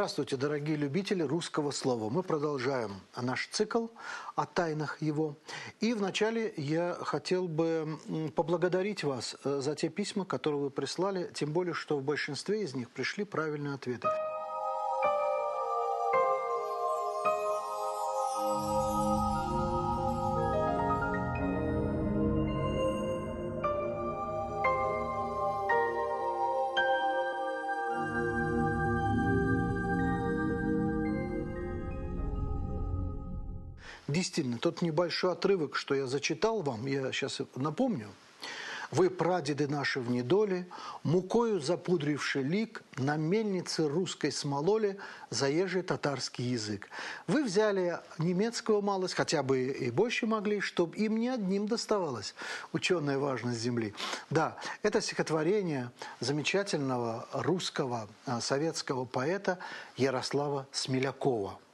Здравствуйте, дорогие любители русского слова. Мы продолжаем наш цикл о тайнах его. И вначале я хотел бы поблагодарить вас э, за те письма, которые вы прислали, тем более, что в большинстве из них пришли правильные ответы. Действительно, тот небольшой отрывок, что я зачитал вам, я сейчас напомню. Вы, прадеды наши в недоле, мукою запудривший лик, на мельнице русской смололи заезжий татарский язык. Вы взяли немецкого малость, хотя бы и больше могли, чтобы им не одним доставалось ученая важность земли. Да, это стихотворение замечательного русского а, советского поэта Ярослава Смелякова –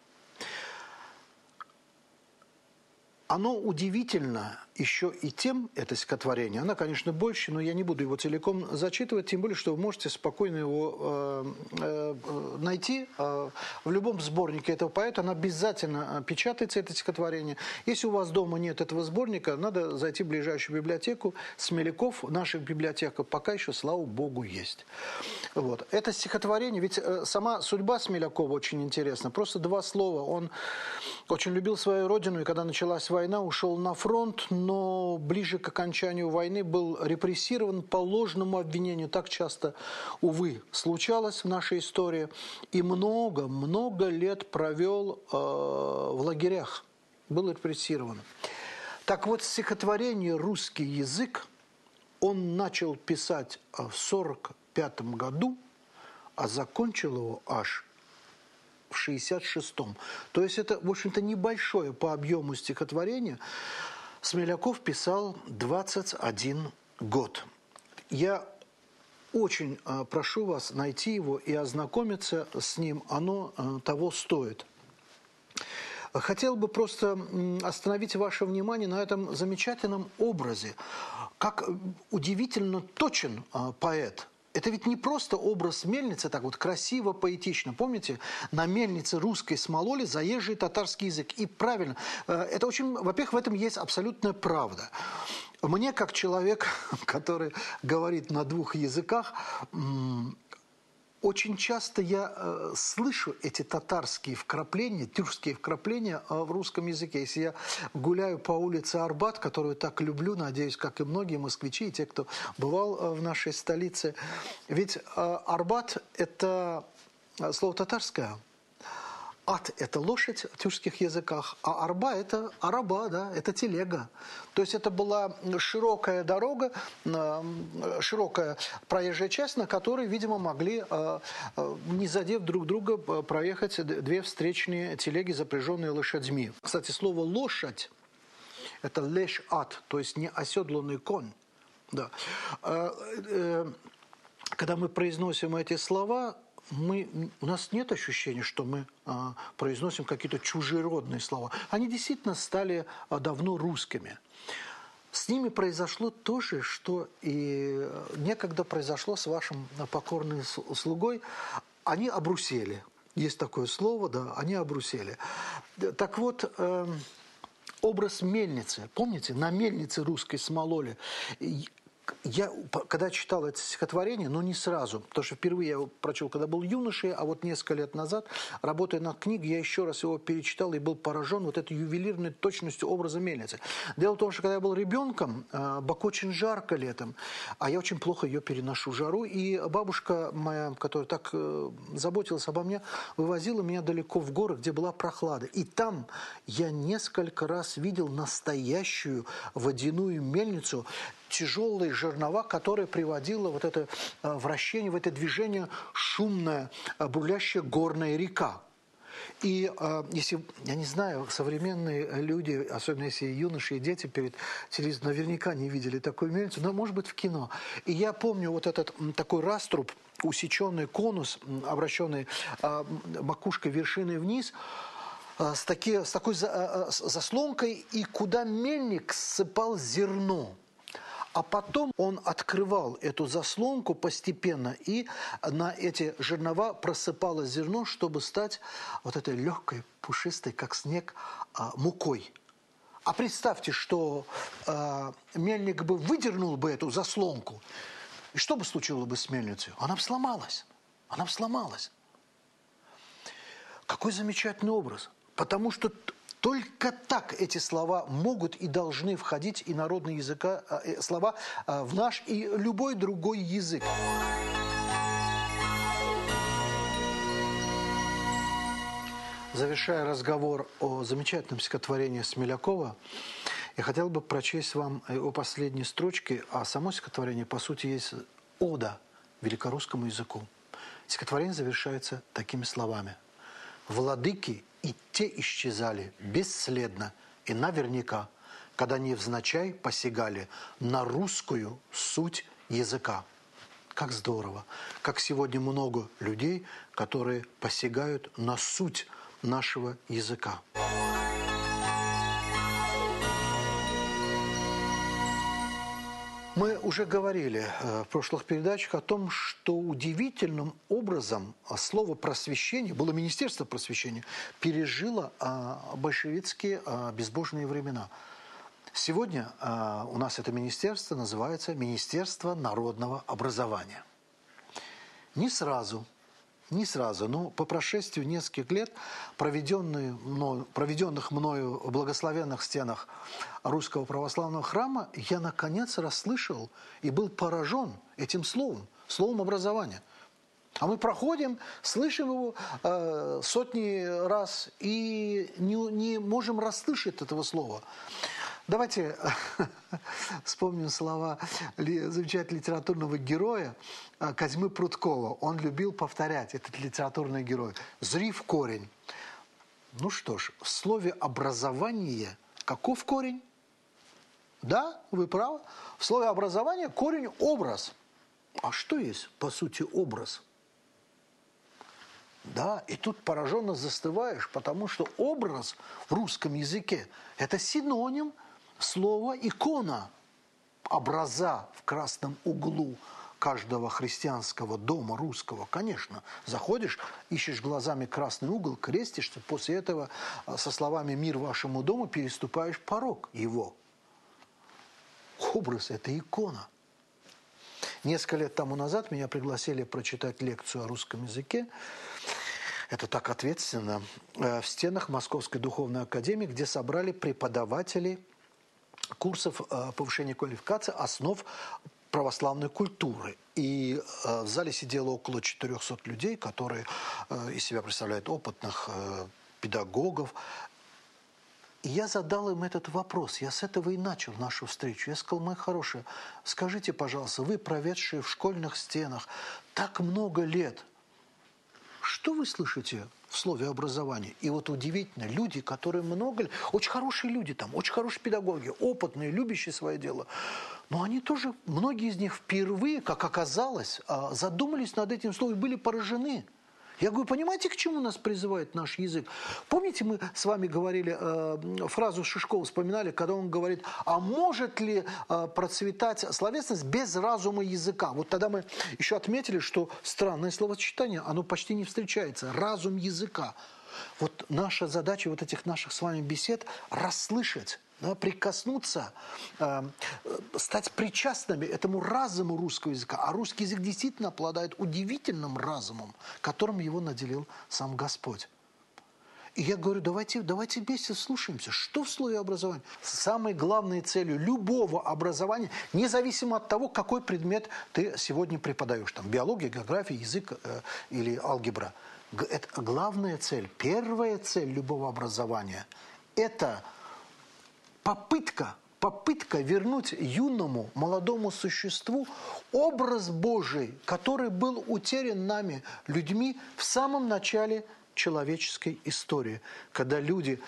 Оно удивительно еще и тем, это стихотворение, она, конечно, больше, но я не буду его целиком зачитывать, тем более, что вы можете спокойно его э, э, найти э, в любом сборнике этого поэта, она обязательно печатается, это стихотворение. Если у вас дома нет этого сборника, надо зайти в ближайшую библиотеку. Смеляков, наших библиотеках пока еще, слава богу, есть. Вот. Это стихотворение, ведь э, сама судьба Смелякова очень интересна. Просто два слова. Он очень любил свою родину, и когда началась война, ушел на фронт, но ближе к окончанию войны был репрессирован по ложному обвинению. Так часто, увы, случалось в нашей истории. И много-много лет провел э, в лагерях. Был репрессирован. Так вот, стихотворение «Русский язык» он начал писать в 1945 году, а закончил его аж в 66-м. То есть это, в общем-то, небольшое по объему стихотворение. Смеляков писал 21 год. Я очень э, прошу вас найти его и ознакомиться с ним. Оно э, того стоит. Хотел бы просто остановить ваше внимание на этом замечательном образе. Как удивительно точен э, поэт – это ведь не просто образ мельницы, так вот красиво, поэтично. Помните, на мельнице русской смололи заезжий татарский язык. И правильно, э, это очень, во-первых, в этом есть абсолютная правда. Мне, как человек, который говорит на двух языках, очень часто я э, слышу эти татарские вкрапления, тюркские вкрапления э, в русском языке. Если я гуляю по улице Арбат, которую так люблю, надеюсь, как и многие москвичи, и те, кто бывал э, в нашей столице, ведь э, Арбат – это э, слово татарское – Ад – это лошадь в тюркских языках, а арба – это араба, да, это телега. То есть это была широкая дорога, широкая проезжая часть, на которой, видимо, могли, э, э, не задев друг друга, проехать две встречные телеги, запряженные лошадьми. Кстати, слово «лошадь» – это леш-ад, то есть не оседланный конь. Да. Э, когда мы произносим эти слова, мы, у нас нет ощущения, что мы а, произносим какие-то чужеродные слова. Они действительно стали а, давно русскими. С ними произошло то же, что и некогда произошло с вашим покорным слугой. Они обрусели. Есть такое слово, да, они обрусели. Так вот, э, образ мельницы. Помните, на мельнице русской смололи я, когда читал это стихотворение, но не сразу, потому что впервые я его прочел, когда был юношей, а вот несколько лет назад, работая над книгой, я еще раз его перечитал и был поражен вот этой ювелирной точностью образа мельницы. Дело в том, что когда я был ребенком, э, Баку очень жарко летом, а я очень плохо ее переношу жару, и бабушка моя, которая так э, заботилась обо мне, вывозила меня далеко в горы, где была прохлада. И там я несколько раз видел настоящую водяную мельницу, тяжелые жернова, которые приводило вот это э, вращение, в это движение шумная, э, бурлящая горная река. И э, если, я не знаю, современные люди, особенно если юноши и дети перед телевизором, наверняка не видели такую мельницу, но, может быть, в кино. И я помню вот этот такой раструб, усеченный конус, обращенный э, макушкой вершиной вниз, э, с, таки, с такой за, э, заслонкой, и куда мельник сыпал зерно – А потом он открывал эту заслонку постепенно, и на эти жернова просыпалось зерно, чтобы стать вот этой легкой, пушистой, как снег, а, мукой. А представьте, что э, мельник бы выдернул бы эту заслонку, и что бы случилось бы с мельницей? Она бы сломалась. Она бы сломалась. Какой замечательный образ. Потому что только так эти слова могут и должны входить и народные языка, э, слова э, в наш и любой другой язык. Завершая разговор о замечательном стихотворении Смелякова, я хотел бы прочесть вам его последние строчки, а само стихотворение, по сути, есть ода великорусскому языку. Стихотворение завершается такими словами. «Владыки и те исчезали бесследно и наверняка, когда невзначай посягали на русскую суть языка». Как здорово! Как сегодня много людей, которые посягают на суть нашего языка. Мы уже говорили э, в прошлых передачах о том, что удивительным образом слово «просвещение», было Министерство просвещения, пережило а, большевистские а, безбожные времена. Сегодня а, у нас это министерство называется Министерство народного образования. Не сразу – не сразу, но по прошествию нескольких лет, проведенных мною в благословенных стенах Русского Православного Храма, я наконец расслышал и был поражен этим словом, словом образования. А мы проходим, слышим его э, сотни раз и не, не можем расслышать этого слова. Давайте вспомним слова замечательного литературного героя э, Козьмы Прудкова. Он любил повторять, этот литературный герой. «Зри в корень». Ну что ж, в слове «образование» каков корень? Да, вы правы. В слове «образование» корень – образ. А что есть, по сути, образ? Да, и тут пораженно застываешь, потому что образ в русском языке – это синоним – слово «икона», образа в красном углу каждого христианского дома русского, конечно, заходишь, ищешь глазами красный угол, крестишься, после этого а, со словами «мир вашему дому» переступаешь порог его. Образ – это икона. Несколько лет тому назад меня пригласили прочитать лекцию о русском языке. Это так ответственно. Э, в стенах Московской духовной академии, где собрали преподавателей – курсов э, повышения квалификации основ православной культуры. И э, в зале сидело около 400 людей, которые э, из себя представляют опытных педагогов. И я задал им этот вопрос. Я с этого и начал нашу встречу. Я сказал, мои хорошие, скажите, пожалуйста, вы, проведшие в школьных стенах так много лет, что вы слышите слове образование. И вот удивительно, люди, которые много... Очень хорошие люди там, очень хорошие педагоги, опытные, любящие свое дело. Но они тоже, многие из них впервые, как оказалось, а, задумались над этим словом и были поражены. Я говорю, понимаете, к чему нас призывает наш язык? Помните, мы с вами говорили, э, фразу Шишкова вспоминали, когда он говорит, а может ли э, процветать словесность без разума языка? Вот тогда мы еще отметили, что странное словосочетание, оно почти не встречается. Разум языка. Вот наша задача вот этих наших с вами бесед – расслышать да, прикоснуться, э, стать причастными этому разуму русского языка. А русский язык действительно обладает удивительным разумом, которым его наделил сам Господь. И я говорю, давайте, давайте вместе слушаемся, что в слове образования. Самой главной целью любого образования, независимо от того, какой предмет ты сегодня преподаешь, там, биология, география, язык э, или алгебра. Это главная цель, первая цель любого образования – это – попытка, попытка вернуть юному, молодому существу образ Божий, который был утерян нами, людьми, в самом начале человеческой истории. Когда люди,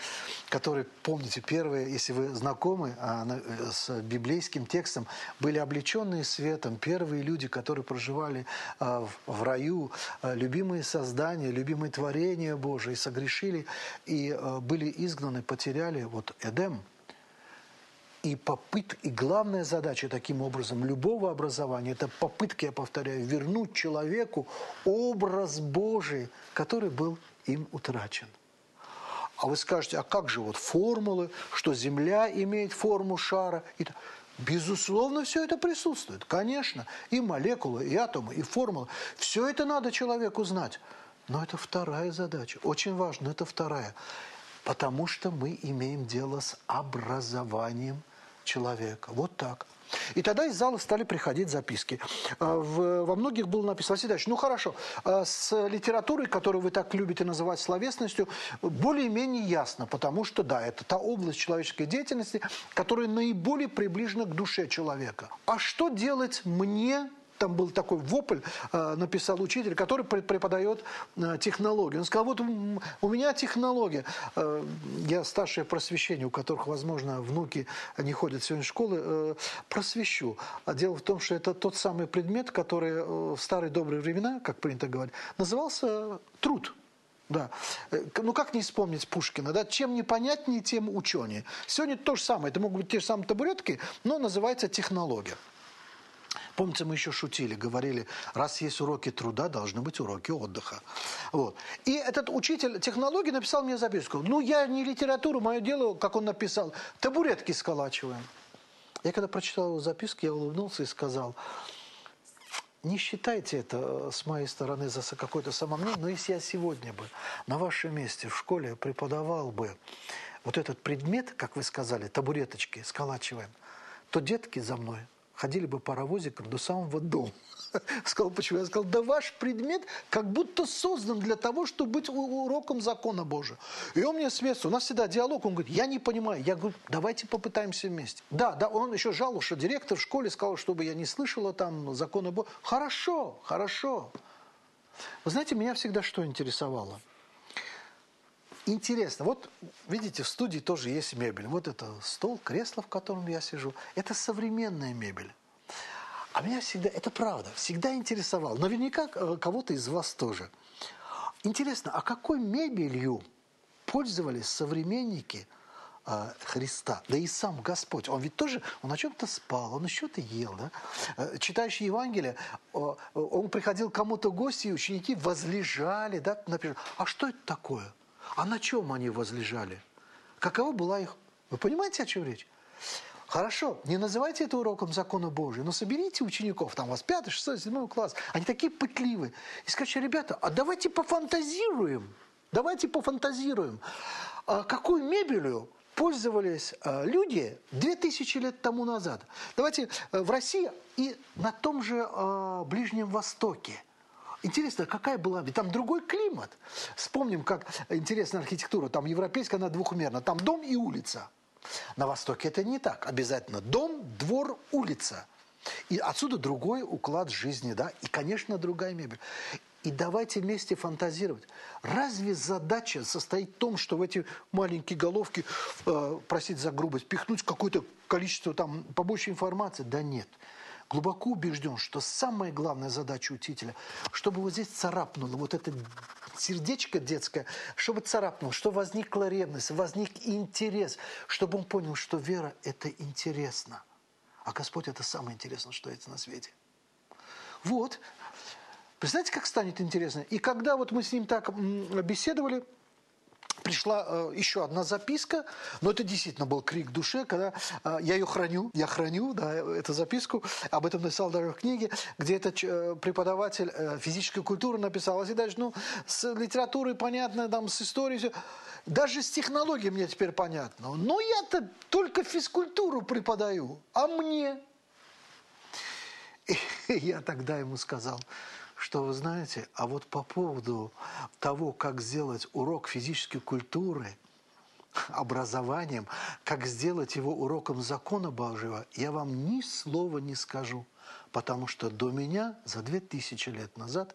которые, помните, первые, если вы знакомы а, с библейским текстом, были облеченные светом, первые люди, которые проживали а, в раю, а, любимые создания, любимые творения Божии, согрешили и были изгнаны, потеряли вот Эдем – И попыт, и главная задача таким образом любого образования, это попытка, я повторяю, вернуть человеку образ Божий, который был им утрачен. А вы скажете, а как же вот формулы, что Земля имеет форму шара? И Безусловно, все это присутствует, конечно. И молекулы, и атомы, и формулы. Все это надо человеку знать. Но это вторая задача. Очень важно, это вторая. Потому что мы имеем дело с образованием человека. Вот так. И тогда из зала стали приходить записки. А, во многих было написано, Василий ну хорошо, а с литературой, которую вы так любите называть словесностью, более-менее ясно, потому что, да, это та область человеческой деятельности, которая наиболее приближена к душе человека. А что делать мне, там был такой вопль, э, написал учитель, который преподает э, технологию. Он сказал, вот у меня технология. Э, я старшее просвещение, у которых, возможно, внуки не ходят сегодня в школы, просвещу. А дело в том, что это тот самый предмет, который в старые добрые времена, как принято говорить, назывался труд. Да. Ну как не вспомнить Пушкина, да? Чем непонятнее, тем ученее. Сегодня то же самое. Это могут быть те же самые табуретки, но называется технология. Помните, мы еще шутили, говорили, раз есть уроки труда, должны быть уроки отдыха. Вот. И этот учитель технологий написал мне записку. Ну, я не литературу, мое дело, как он написал, табуретки сколачиваем. Я когда прочитал его записку, я улыбнулся и сказал, не считайте это э, с моей стороны за какое-то самомнение, но если я сегодня бы на вашем месте в школе преподавал бы вот этот предмет, как вы сказали, табуреточки сколачиваем, то детки за мной ходили бы паровозиком до самого дома. Сказал, почему? Я сказал, да ваш предмет как будто создан для того, чтобы быть уроком закона Божия. И он мне смеется. У нас всегда диалог. Он говорит, я не понимаю. Я говорю, давайте попытаемся вместе. Да, да, он еще жаловался, директор в школе сказал, чтобы я не слышала там закона Божия. Хорошо, хорошо. Вы знаете, меня всегда что интересовало? Интересно, вот видите, в студии тоже есть мебель. Вот это стол, кресло, в котором я сижу. Это современная мебель. А меня всегда, это правда, всегда интересовало. Наверняка э, кого-то из вас тоже. Интересно, а какой мебелью пользовались современники э, Христа? Да и сам Господь. Он ведь тоже, он о чем-то спал, он что-то ел. Да? Э, читающий Евангелие, он приходил кому-то гости, и ученики возлежали. Да? Например, а что это такое? А на чем они возлежали? Какова была их... Вы понимаете, о чем речь? Хорошо, не называйте это уроком закона Божия, но соберите учеников, там у вас пятый, шестой, седьмой класс, они такие пытливые, и скажите, ребята, а давайте пофантазируем, давайте пофантазируем, а какую мебелью пользовались а, люди 2000 лет тому назад. Давайте э, в России и на том же а, Ближнем Востоке – Интересно, какая была... Ведь там другой климат. Вспомним, как интересная архитектура. Там европейская, она двухмерна. Там дом и улица. На Востоке это не так. Обязательно дом, двор, улица. И отсюда другой уклад жизни, да, и, конечно, другая мебель. И давайте вместе фантазировать. Разве задача состоит в том, что в эти маленькие головки, э, просить за грубость, пихнуть какое-то количество там побольше информации? Да нет глубоко убежден, что самая главная задача учителя, чтобы вот здесь царапнуло, вот это сердечко детское, чтобы царапнуло, что возникла ревность, возник интерес, чтобы он понял, что вера – это интересно. А Господь – это самое интересное, что есть на свете. Вот. Представляете, как станет интересно? И когда вот мы с ним так беседовали – пришла э, еще одна записка, но это действительно был крик души, когда э, я ее храню, я храню, да, эту записку, об этом написал даже в книге, где этот э, преподаватель э, физической культуры написал, а дальше, ну, с литературой понятно, там, с историей, все. даже с технологией мне теперь понятно, но я-то только физкультуру преподаю, а мне? И я тогда ему сказал, что вы знаете, а вот по поводу того, как сделать урок физической культуры образованием, как сделать его уроком закона Божьего, я вам ни слова не скажу, потому что до меня за две тысячи лет назад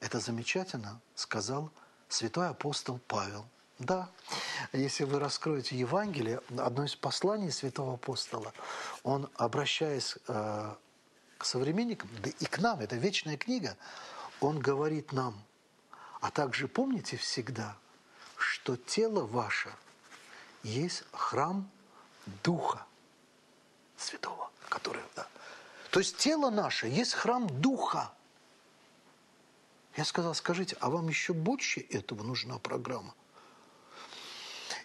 это замечательно сказал святой апостол Павел. Да, если вы раскроете Евангелие, одно из посланий святого апостола, он, обращаясь э, к современникам, да и к нам, это вечная книга, он говорит нам, а также помните всегда, что тело ваше есть храм Духа. Святого, который, да. То есть тело наше есть храм Духа. Я сказал, скажите, а вам еще больше этого нужна программа?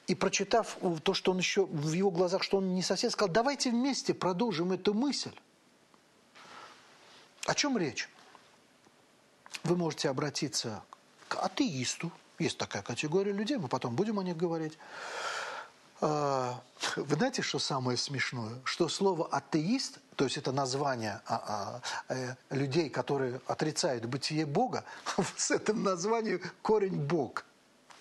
И прочитав то, что он еще в его глазах, что он не совсем сказал, давайте вместе продолжим эту мысль. О чем речь? Вы можете обратиться к атеисту. Есть такая категория людей, мы потом будем о них говорить. А, вы знаете, что самое смешное? Что слово «атеист», то есть это название а, а, э, людей, которые отрицают бытие Бога, с этим названием корень «Бог».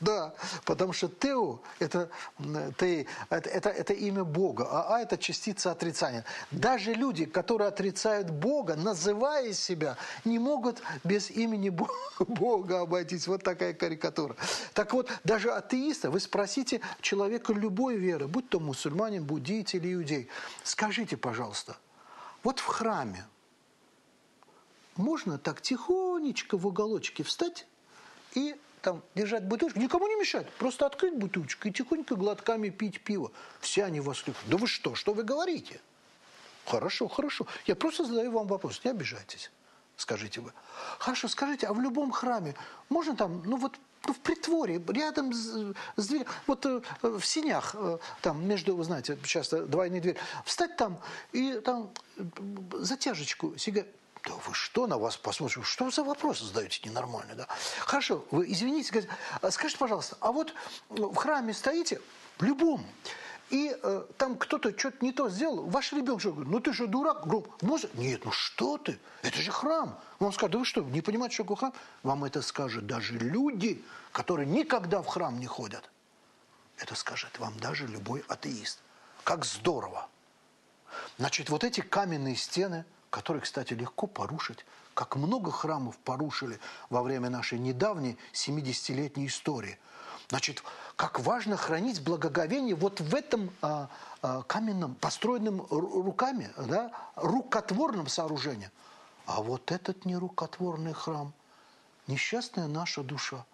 Да, потому что Тео это, это, это, это имя Бога, а А это частица отрицания. Даже люди, которые отрицают Бога, называя себя, не могут без имени Бога обойтись. Вот такая карикатура. Так вот, даже атеиста, вы спросите человека любой веры, будь то мусульманин, буддиец или иудей, скажите, пожалуйста, вот в храме можно так тихонечко в уголочке встать и там держать бутылочку, никому не мешает. Просто открыть бутылочку и тихонько глотками пить пиво. Все они воскликнут. Да вы что, что вы говорите? Хорошо, хорошо. Я просто задаю вам вопрос, не обижайтесь, скажите вы. Хорошо, скажите, а в любом храме можно там, ну вот в притворе, рядом с, с дверью, вот э, в синях, э, там между, вы знаете, часто двойные двери, встать там и там затяжечку сигарет да вы что, на вас посмотрим, что за вопросы задаете ненормально, да? Хорошо, вы извините, а скажите, пожалуйста, а вот в храме стоите, в любом, и э, там кто-то что-то не то сделал, ваш ребенок что, говорит, ну ты же дурак, говорю, может? Нет, ну что ты, это же храм. Он скажет, да вы что, не понимаете, что такое храм? Вам это скажут даже люди, которые никогда в храм не ходят. Это скажет вам даже любой атеист. Как здорово. Значит, вот эти каменные стены – который, кстати, легко порушить, как много храмов порушили во время нашей недавней 70-летней истории. Значит, как важно хранить благоговение вот в этом а, а, каменном, построенном руками, да, рукотворном сооружении. А вот этот нерукотворный храм, несчастная наша душа.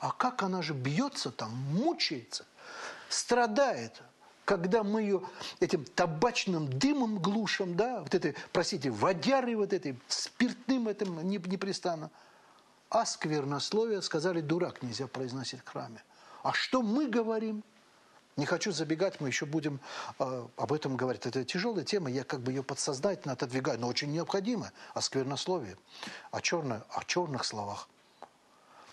А как она же бьется там, мучается, страдает, когда мы ее этим табачным дымом глушим, да, вот этой, простите, водярой вот этой, спиртным этим непрестанно. А сквернословие, сказали, дурак нельзя произносить в храме. А что мы говорим? Не хочу забегать, мы еще будем э, об этом говорить. Это тяжелая тема, я как бы ее подсознательно отодвигаю, но очень необходимо о сквернословии, о, черно, о черных словах.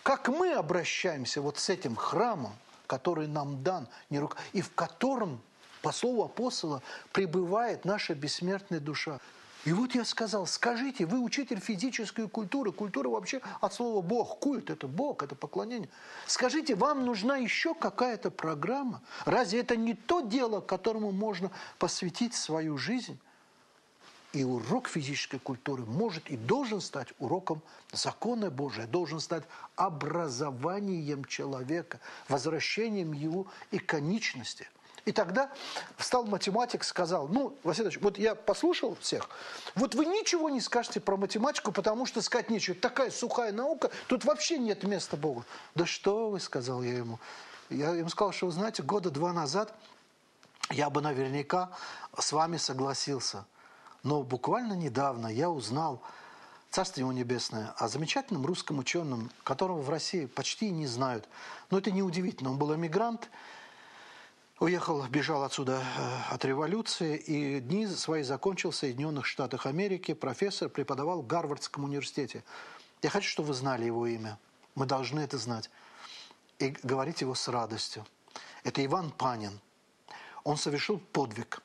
Как мы обращаемся вот с этим храмом, который нам дан, не рука, и в котором, по слову апостола, пребывает наша бессмертная душа. И вот я сказал, скажите, вы учитель физической культуры, культура вообще от слова Бог, культ, это Бог, это поклонение. Скажите, вам нужна еще какая-то программа? Разве это не то дело, которому можно посвятить свою жизнь? И урок физической культуры может и должен стать уроком закона Божия, должен стать образованием человека, возвращением его иконичности. И тогда встал математик, сказал, ну, Василий вот я послушал всех, вот вы ничего не скажете про математику, потому что сказать нечего. Такая сухая наука, тут вообще нет места Богу. Да что вы, сказал я ему. Я ему сказал, что вы знаете, года два назад я бы наверняка с вами согласился. Но буквально недавно я узнал, Царство Его Небесное, о замечательном русском ученом, которого в России почти не знают. Но это неудивительно. Он был эмигрант, уехал, бежал отсюда э, от революции, и дни свои закончил в Соединенных Штатах Америки. Профессор преподавал в Гарвардском университете. Я хочу, чтобы вы знали его имя. Мы должны это знать. И говорить его с радостью. Это Иван Панин. Он совершил подвиг –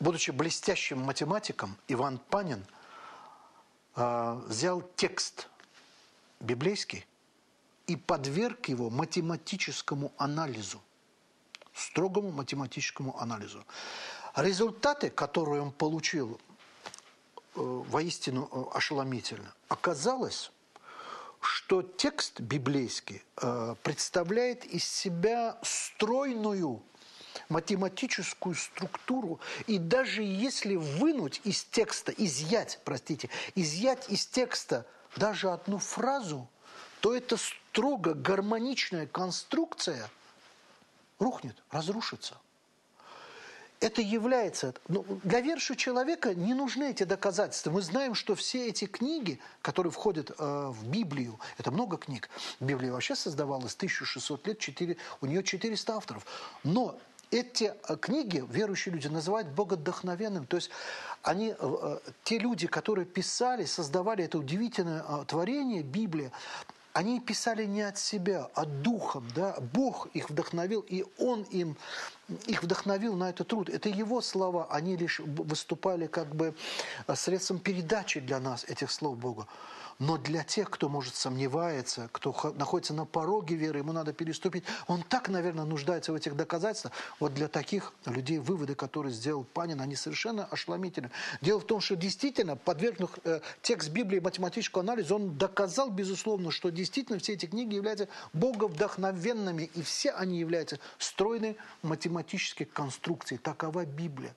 будучи блестящим математиком, Иван Панин э, взял текст библейский и подверг его математическому анализу, строгому математическому анализу. Результаты, которые он получил, э, воистину э, ошеломительно. Оказалось, что текст библейский э, представляет из себя стройную математическую структуру, и даже если вынуть из текста, изъять, простите, изъять из текста даже одну фразу, то эта строго гармоничная конструкция рухнет, разрушится. это является... Ну, для верующего человека не нужны эти доказательства. Мы знаем, что все эти книги, которые входят э, в Библию, это много книг. Библия вообще создавалась 1600 лет, 4, у нее 400 авторов. Но эти э, книги верующие люди называют богодохновенным. То есть они, э, э, те люди, которые писали, создавали это удивительное творение, Библия, они писали не от себя, а духом, да, Бог их вдохновил, и Он им, их вдохновил на этот труд. Это Его слова, они лишь выступали как бы средством передачи для нас этих слов Бога. Но для тех, кто, может, сомневается, кто находится на пороге веры, ему надо переступить, он так, наверное, нуждается в этих доказательствах. Вот для таких людей выводы, которые сделал Панин, они совершенно ошеломительны. Дело в том, что действительно, подвергнув э, текст Библии математическому анализу, он доказал, безусловно, что действительно все эти книги являются боговдохновенными, и все они являются стройной математической конструкцией. Такова Библия.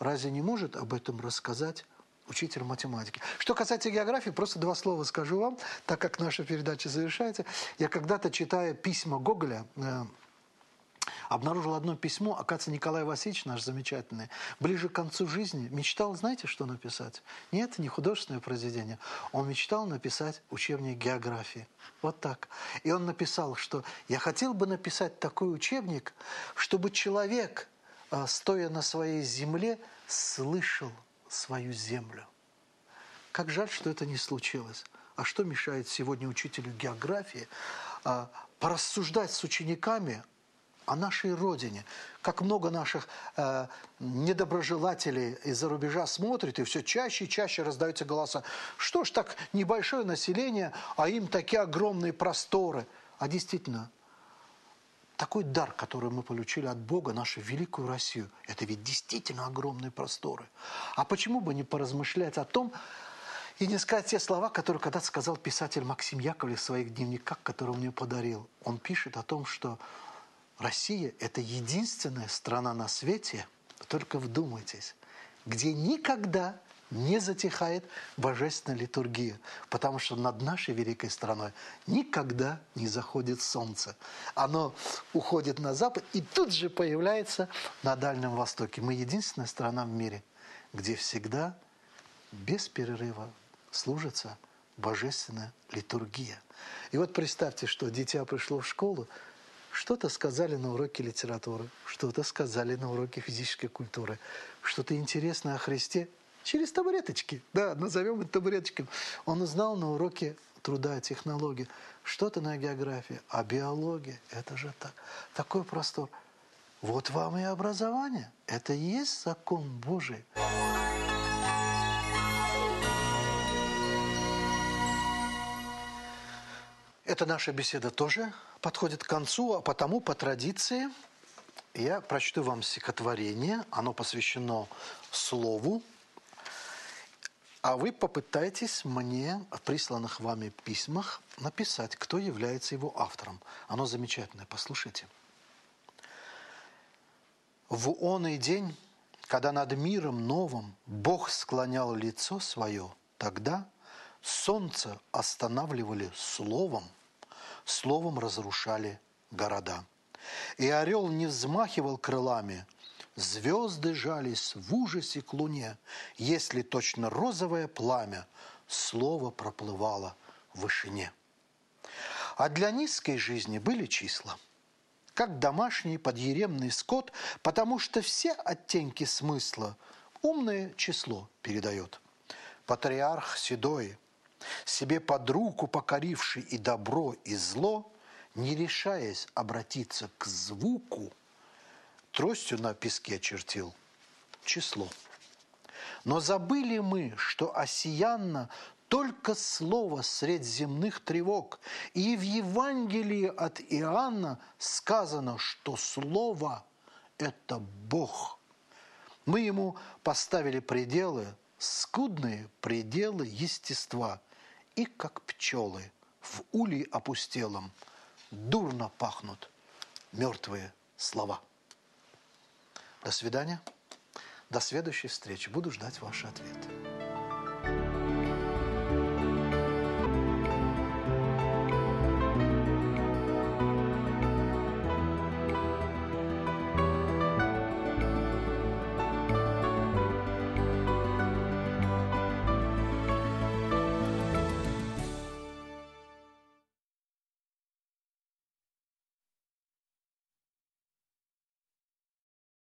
Разве не может об этом рассказать учитель математики. Что касается географии, просто два слова скажу вам, так как наша передача завершается. Я когда-то, читая письма Гоголя, э, обнаружил одно письмо, оказывается, Николай Васильевич, наш замечательный, ближе к концу жизни мечтал, знаете, что написать? Нет, не художественное произведение. Он мечтал написать учебник географии. Вот так. И он написал, что я хотел бы написать такой учебник, чтобы человек, э, стоя на своей земле, слышал свою землю. Как жаль, что это не случилось. А что мешает сегодня учителю географии а, порассуждать с учениками о нашей Родине. Как много наших э, недоброжелателей из-за рубежа смотрят, и все чаще и чаще раздаются голоса. Что ж так небольшое население, а им такие огромные просторы. А действительно, такой дар, который мы получили от Бога, нашу великую Россию, это ведь действительно огромные просторы. А почему бы не поразмышлять о том, и не сказать те слова, которые когда-то сказал писатель Максим Яковлев в своих дневниках, которые он мне подарил. Он пишет о том, что Россия – это единственная страна на свете, только вдумайтесь, где никогда не затихает божественная литургия, потому что над нашей великой страной никогда не заходит солнце. Оно уходит на запад и тут же появляется на Дальнем Востоке. Мы единственная страна в мире, где всегда без перерыва служится божественная литургия. И вот представьте, что дитя пришло в школу, что-то сказали на уроке литературы, что-то сказали на уроке физической культуры, что-то интересное о Христе – Через табуреточки, да, назовем это табуреточками. Он узнал на уроке труда, технологии, что-то на географии, а биология, это же так, такой простор. Вот вам и образование. Это и есть закон Божий. Эта наша беседа тоже подходит к концу, а потому по традиции я прочту вам стихотворение. Оно посвящено Слову, а вы попытайтесь мне в присланных вами письмах написать, кто является его автором. Оно замечательное, послушайте. В он день, когда над миром новым Бог склонял лицо свое, тогда солнце останавливали словом, словом разрушали города. И орел не взмахивал крылами, Звезды жались в ужасе к луне, Если точно розовое пламя Слово проплывало в вышине. А для низкой жизни были числа, Как домашний подъеремный скот, Потому что все оттенки смысла Умное число передает. Патриарх седой, себе под руку покоривший и добро, и зло, не решаясь обратиться к звуку – тростью на песке чертил число. Но забыли мы, что осиянно только слово средь земных тревог. И в Евангелии от Иоанна сказано, что слово – это Бог. Мы ему поставили пределы, скудные пределы естества. И как пчелы в улей опустелом дурно пахнут мертвые слова. До свидания. До следующей встречи. Буду ждать ваши ответы.